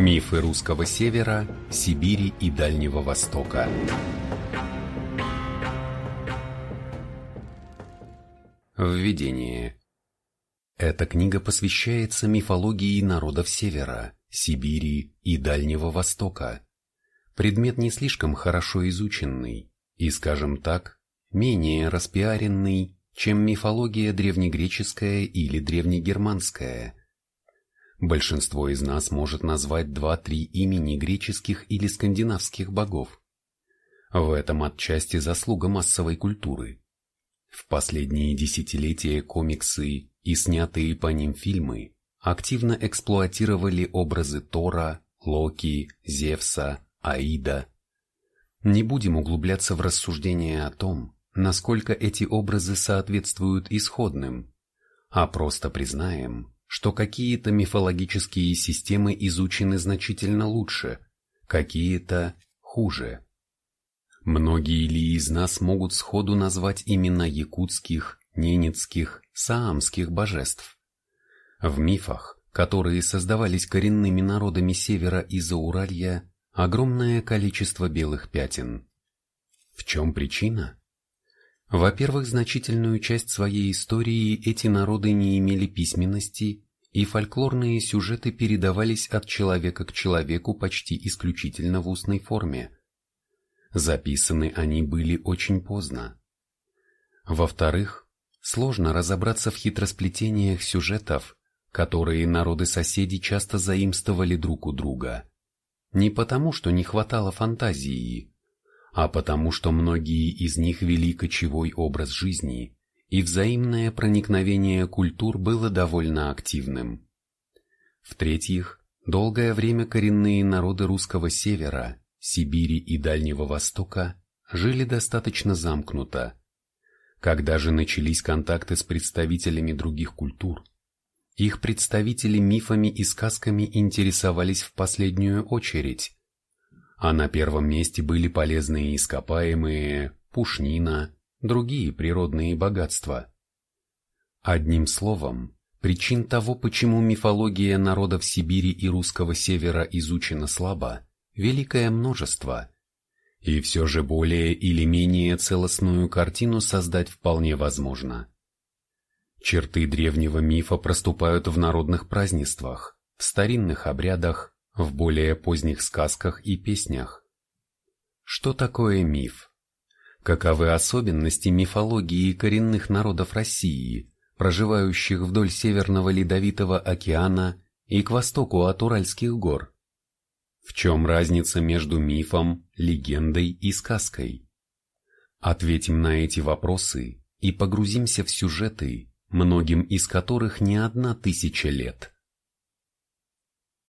Мифы русского севера, Сибири и Дальнего Востока. Введение. Эта книга посвящается мифологии народов Севера, Сибири и Дальнего Востока. Предмет не слишком хорошо изученный и, скажем так, менее распиаренный, чем мифология древнегреческая или древнегерманская. Большинство из нас может назвать два-три имени греческих или скандинавских богов. В этом отчасти заслуга массовой культуры. В последние десятилетия комиксы и снятые по ним фильмы активно эксплуатировали образы Тора, Локи, Зевса, Аида. Не будем углубляться в рассуждения о том, насколько эти образы соответствуют исходным, а просто признаем, что какие-то мифологические системы изучены значительно лучше, какие-то хуже. Многие ли из нас могут сходу назвать имена якутских, ненецких, саамских божеств? В мифах, которые создавались коренными народами севера и Зауралья, огромное количество белых пятен. В чем причина? Во-первых, значительную часть своей истории эти народы не имели письменности, и фольклорные сюжеты передавались от человека к человеку почти исключительно в устной форме. Записаны они были очень поздно. Во-вторых, сложно разобраться в хитросплетениях сюжетов, которые народы-соседи часто заимствовали друг у друга. Не потому, что не хватало фантазии, а потому что многие из них вели кочевой образ жизни, и взаимное проникновение культур было довольно активным. В-третьих, долгое время коренные народы русского севера, Сибири и Дальнего Востока жили достаточно замкнуто. Когда же начались контакты с представителями других культур, их представители мифами и сказками интересовались в последнюю очередь, а на первом месте были полезные ископаемые, пушнина, другие природные богатства. Одним словом, причин того, почему мифология народов Сибири и русского севера изучена слабо, великое множество, и все же более или менее целостную картину создать вполне возможно. Черты древнего мифа проступают в народных празднествах, в старинных обрядах, в более поздних сказках и песнях. Что такое миф? Каковы особенности мифологии коренных народов России, проживающих вдоль Северного Ледовитого океана и к востоку от Уральских гор? В чем разница между мифом, легендой и сказкой? Ответим на эти вопросы и погрузимся в сюжеты, многим из которых не одна тысяча лет.